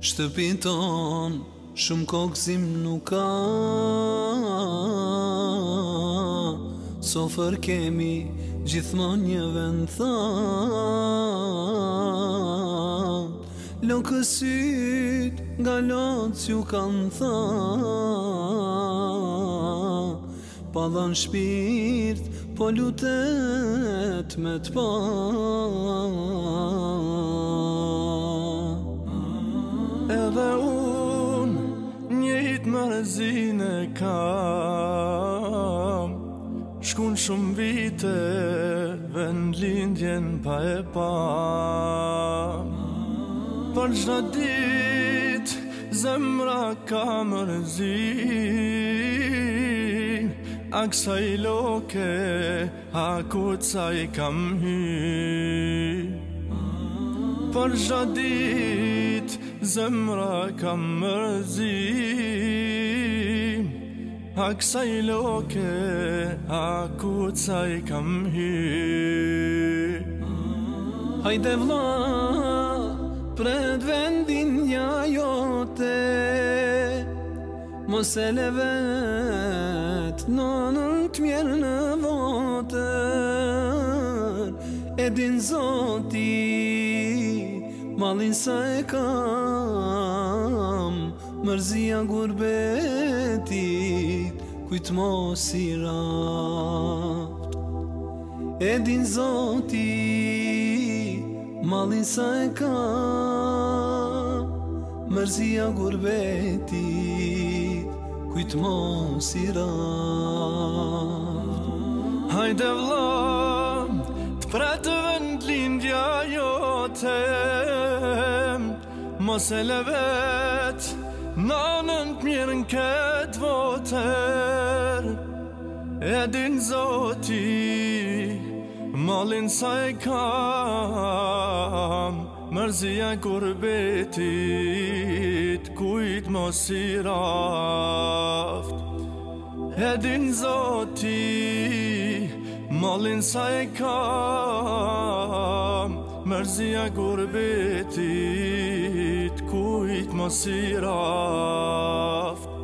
Shtëpin ton shumë kokësim nuk ka Sofër kemi gjithmon një vend than Lokësit nga lotës ju kanë than Pa dhanë shpirt po lutet me të pan dhe unë Një hit më kam Shkun shumë vite vend lindjen pa e pa Për shna dit Zemra ka më rezin A i loke A i kam hy Për shna dit zemra kam mërzi Aksaj loke, haku ca kam hi Hajde vla, pred vendin ja jote Mos e le vet, në të mjerë në votër E zotin Malin sa e kam Mërzia gurbetit Kujt mos i raft Edin zoti Malin sa e kam Mërzia gurbetit Kujt mos i raft Hajde vlam Të pratëve në lindja jote mos e le vet Nanën mirë në këtë voter E din zoti Malin sa e kam Mërzia kur betit Kujt mos i raft E din zoti Malin sa e kam Mërzia kur بقيت مصير عفت